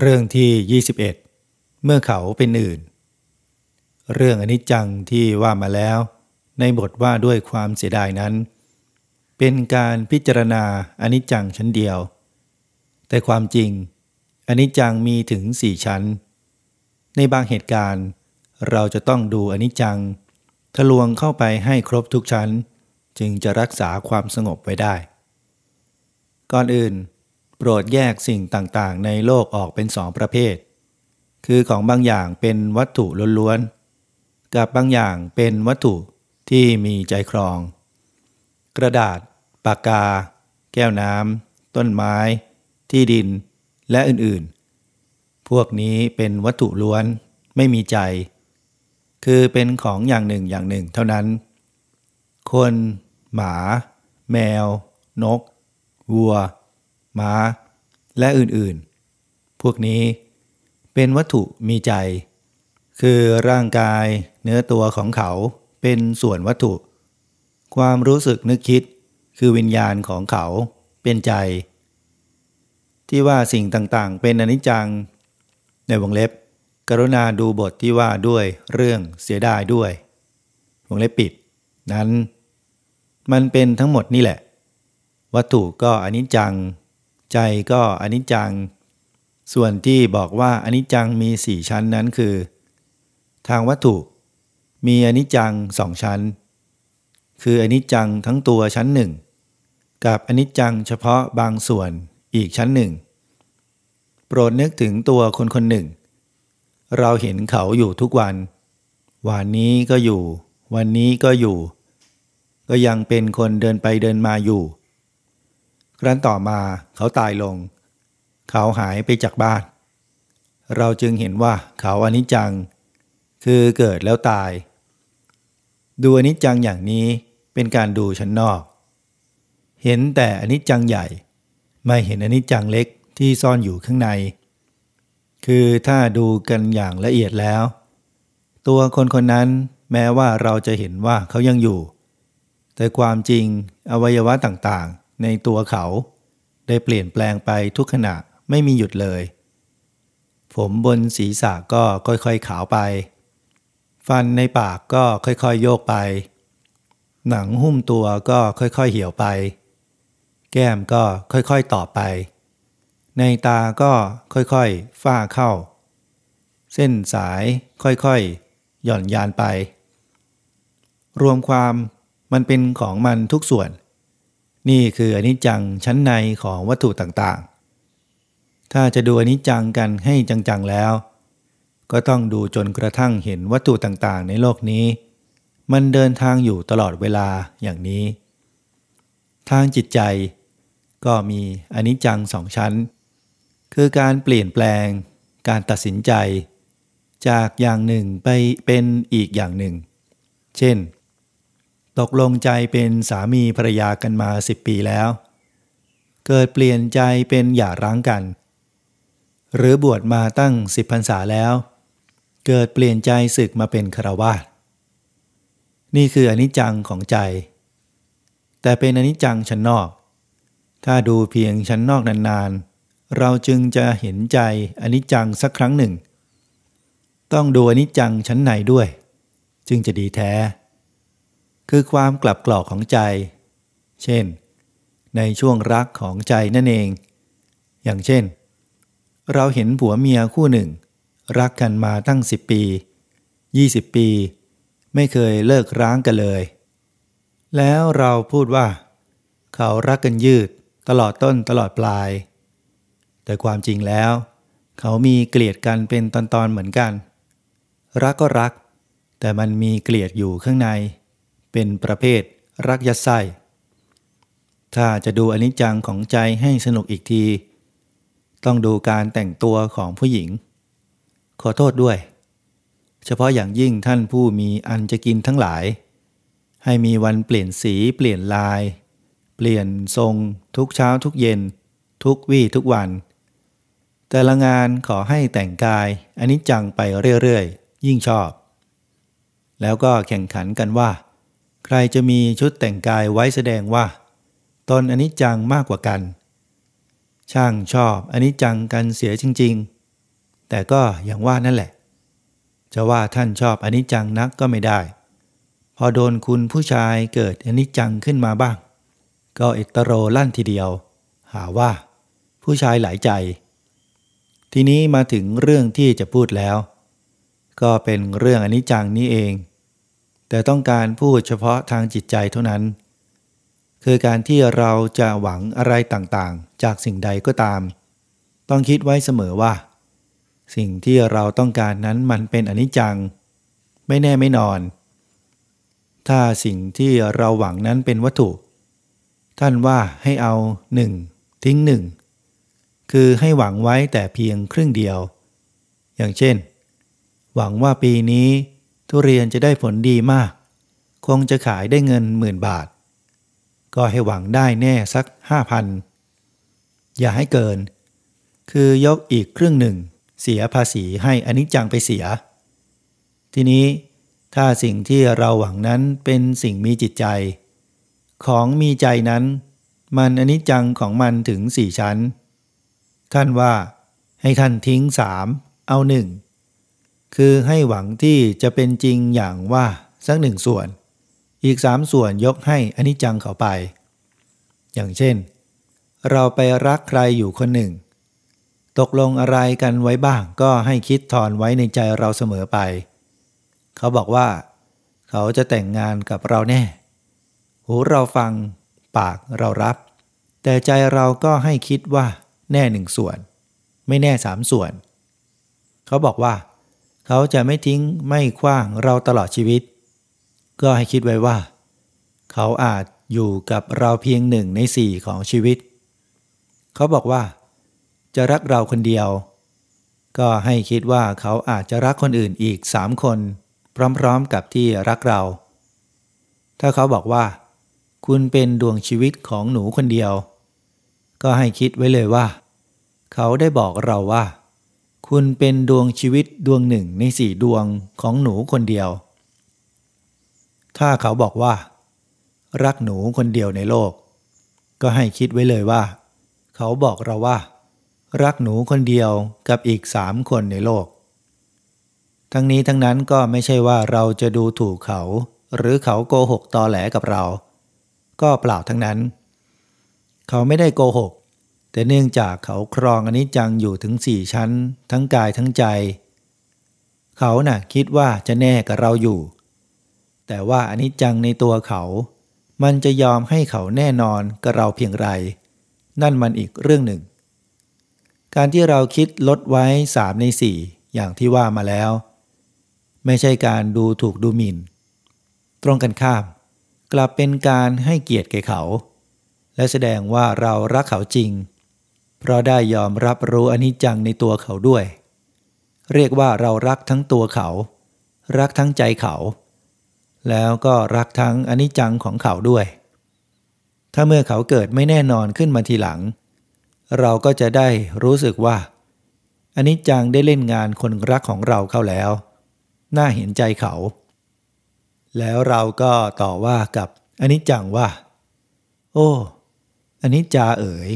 เรื่องที่ 21 เมื่อเขาเป็นอื่น เรื่องอนิจจังที่ว่ามาแล้ว ในบทว่าด้วยความเสียดายนั้น เป็นการพิจารณาอนิจจังชั้นเดียว แต่ความจริงอนิจจังมีถึงสี่ชั้น ในบางเหตุการณ์ เราจะต้องดูอนิจจัง ทะลวงเข้าไปให้ครบทุกชั้น จึงจะรักษาความสงบไว้ได้ ก่อนอื่น โปรดแยกสิ่งต่างๆ ในโลกออกเป็นสองประเภท คือของบางอย่างเป็นวัตถุล้วนๆ กับบางอย่างเป็นวัตถุที่มีใจครอง กระดาษ ปากกา แก้วน้ำ ต้นไม้ ที่ดิน และอื่นๆ พวกนี้เป็นวัตถุล้วนไม่มีใจ คือเป็นของอย่างหนึ่งอย่างหนึ่งเท่านั้น คน หมา แมว นก วัว ม้า และอื่นๆ พวกนี้เป็นวัตถุมีใจ คือร่างกายเนื้อตัวของเขาเป็นส่วนวัตถุ ความรู้สึกนึกคิดคือวิญญาณของเขาเป็นใจ ที่ว่าสิ่งต่างๆ เป็นอนิจจัง ในวงเล็บ กรุณาดูบทที่ว่าด้วยเรื่องเสียดายด้วย วงเล็บปิด นั้น มันเป็นทั้งหมดนี่แหละ วัตถุก็อนิจจัง ใจก็อนิจจัง ส่วนที่บอกว่าอนิจจังมีสี่ชั้นนั้นคือ ทางวัตถุ มีอนิจจังสองชั้น คืออนิจจังทั้งตัวชั้นหนึ่งกับอนิจจังเฉพาะบางส่วนอีกชั้นหนึ่ง โปรดนึกถึงตัวคนคนหนึ่ง เราเห็นเขาอยู่ทุกวัน วันนี้ก็อยู่ วันนี้ก็อยู่ ก็ยังเป็นคนเดินไปเดินมาอยู่ ครั้นต่อมาเขาตายลง เขาหายไปจากบ้าน เราจึงเห็นว่าเขาอนิจจัง คือเกิดแล้วตาย ดูอนิจจังอย่างนี้เป็นการดูชั้นนอก เห็นแต่อนิจจังใหญ่ ไม่เห็นอนิจจังเล็กที่ซ่อนอยู่ข้างใน คือถ้าดูกันอย่างละเอียดแล้ว ตัวคนคนนั้นแม้ว่าเราจะเห็นว่าเขายังอยู่ แต่ความจริงอวัยวะต่าง ในตัวเขา ได้เปลี่ยนแปลงไปทุกขณะไม่มีหยุดเลย ผมบนศีรษะก็ค่อยๆขาวไป ฟันในปากก็ค่อยๆโยกไป หนังหุ้มตัวก็ค่อยๆเหี่ยวไป แก้มก็ค่อยๆต่อไป ในตาก็ค่อยๆฝ้าเข้า เส้นสายค่อยๆหย่อนยานไป รวมความมันเป็นของมันทุกส่วน นี่คืออนิจจังชั้นในของวัตถุต่างๆ ถ้าจะดูอนิจจังกันให้จังๆแล้ว ก็ต้องดูจนกระทั่งเห็นวัตถุต่างๆ ในโลกนี้ มันเดินทางอยู่ตลอดเวลาอย่างนี้ ทางจิตใจก็มีอนิจจังสองชั้น คือการเปลี่ยนแปลง การตัดสินใจ จากอย่างหนึ่งไปเป็นอีกอย่างหนึ่ง เช่น ตกลงใจเป็นสามีภรรยากันมาสิบปีแล้ว เกิดเปลี่ยนใจเป็นหย่าร้างกัน หรือบวชมาตั้งสิบพรรษาแล้ว เกิดเปลี่ยนใจศึกมาเป็นคารวาสนี่คืออนิจจังของใจ แต่เป็นอนิจจังชั้นนอก ถ้าดูเพียงชั้นนอกนานๆ เราจึงจะเห็นใจอนิจจังสักครั้งหนึ่ง ต้องดูอนิจจังชั้นในด้วย จึงจะดีแท้ คือความกลับกรอกของใจ เช่น ในช่วงรักของใจนั่นเอง อย่างเช่น เราเห็นผัวเมียคู่หนึ่ง รักกันมาตั้งสิบปี 20 ปี ไม่เคยเลิกร้างกันเลย แล้วเราพูดว่า เขารักกันยืดตลอดต้นตลอดปลาย แต่ความจริงแล้ว เขามีเกลียดกันเป็นตอนๆเหมือนกัน รักก็รัก แต่มันมีเกลียดอยู่ข้างใน เป็นประเภทรักยัดไส้ ถ้าจะดูอนิจจังของใจให้สนุกอีกที ต้องดูการแต่งตัวของผู้หญิง ขอโทษด้วย เฉพาะอย่างยิ่งท่านผู้มีอันจะกินทั้งหลาย ให้มีวันเปลี่ยนสีเปลี่ยนลาย เปลี่ยนทรง ทุกเช้าทุกเย็น ทุกวี่ทุกวัน แต่ละงานขอให้แต่งกายอนิจจังไปเรื่อยๆ ยิ่งชอบ แล้วก็แข่งขันกันว่า ใครจะมีชุดแต่งกายไว้แสดงว่า ตนอนิจจังมากกว่ากัน ช่างชอบอนิจจังกันเสียจริง ๆ แต่ก็อย่างว่านั่นแหละ จะว่าท่านชอบอนิจจังนักก็ไม่ได้ พอโดนคุณผู้ชายเกิดอนิจจังขึ้นมาบ้าง ก็เอตโรลั่นทีเดียว หาว่า ผู้ชายหลายใจ ทีนี้มาถึงเรื่องที่จะพูดแล้ว ก็เป็นเรื่องอนิจจังนี้เอง แต่ต้องการพูดเฉพาะทางจิตใจเท่านั้น คือการที่เราจะหวังอะไรต่างๆ จากสิ่งใดก็ตาม ต้องคิดไว้เสมอว่า สิ่งที่เราต้องการนั้นมันเป็นอนิจจัง ไม่แน่ไม่นอน ถ้าสิ่งที่เราหวังนั้นเป็นวัตถุ ท่านว่าให้เอาหนึ่งทิ้งหนึ่งคือให้หวังไว้แต่เพียงครึ่งเดียว อย่างเช่น หวังว่าปีนี้ ทุเรียนจะได้ผลดีมาก คงจะขายได้เงินหมื่นบาท ก็ให้หวังได้แน่สักห้าพันอย่าให้เกิน คือยกอีกครึ่งหนึ่ง เสียภาษีให้อนิจจังไปเสีย ทีนี้ถ้าสิ่งที่เราหวังนั้นเป็นสิ่งมีจิตใจ ของมีใจนั้น มันอนิจจังของมันถึงสี่ชั้น ท่านว่าให้ท่านทิ้งสามเอาหนึ่ง คือให้หวังที่จะเป็นจริงอย่างว่าสักหนึ่งส่วน อีกสามส่วนยกให้อนิจจังเขาไป อย่างเช่น เราไปรักใครอยู่คนหนึ่ง ตกลงอะไรกันไว้บ้างก็ให้คิดถอนไว้ในใจเราเสมอไป เขาบอกว่า เขาจะแต่งงานกับเราแน่ หูเราฟัง ปากเรารับ แต่ใจเราก็ให้คิดว่า แน่หนึ่งส่วน ไม่แน่สามส่วน เขาบอกว่าเเขาจะไม่ทิ้งไม่คว้างเราตลอดชีวิต ก็ให้คิดไว้ว่า เขาอาจอยู่กับเราเพียงหนึ่งในสี่ของชีวิต เขาบอกว่า จะรักเราคนเดียว ก็ให้คิดว่าเขาอาจจะรักคนอื่นอีกสามคน พร้อมๆกับที่รักเรา ถ้าเขาบอกว่า คุณเป็นดวงชีวิตของหนูคนเดียว ก็ให้คิดไว้เลยว่า เขาได้บอกเราว่า คุณเป็นดวงชีวิตดวงหนึ่งในสี่ดวงของหนูคนเดียว ถ้าเขาบอกว่า รักหนูคนเดียวในโลก ก็ให้คิดไว้เลยว่า เขาบอกเราว่า รักหนูคนเดียวกับอีกสามคนในโลก ทั้งนี้ทั้งนั้นก็ไม่ใช่ว่าเราจะดูถูกเขา หรือเขาโกหกตอแหลกับเรา ก็เปล่าทั้งนั้น เขาไม่ได้โกหก แต่เนื่องจากเขาครองอนิจจังอยู่ถึงสี่ชั้น ทั้งกายทั้งใจ เขาน่ะคิดว่าจะแน่กับเราอยู่ แต่ว่าอนิจจังในตัวเขา มันจะยอมให้เขาแน่นอนกับเราเพียงไร นั่นมันอีกเรื่องหนึ่ง การที่เราคิดลดไว้สามในสี่อย่างที่ว่ามาแล้ว ไม่ใช่การดูถูกดูหมิน่น ตรงกันข้าม กลับเป็นการให้เกียรติแก่เขา และแสดงว่าเรารักเขาจริง เพราะได้ยอมรับรู้อนิจจังในตัวเขาด้วย เรียกว่าเรารักทั้งตัวเขา รักทั้งใจเขา แล้วก็รักทั้งอนิจจังของเขาด้วย ถ้าเมื่อเขาเกิดไม่แน่นอนขึ้นมาทีหลัง เราก็จะได้รู้สึกว่าอนิจจังได้เล่นงานคนรักของเราเข้าแล้ว น่าเห็นใจเขา แล้วเราก็ต่อว่ากับอนิจจังว่า โอ้อนิจจาเอ๋ย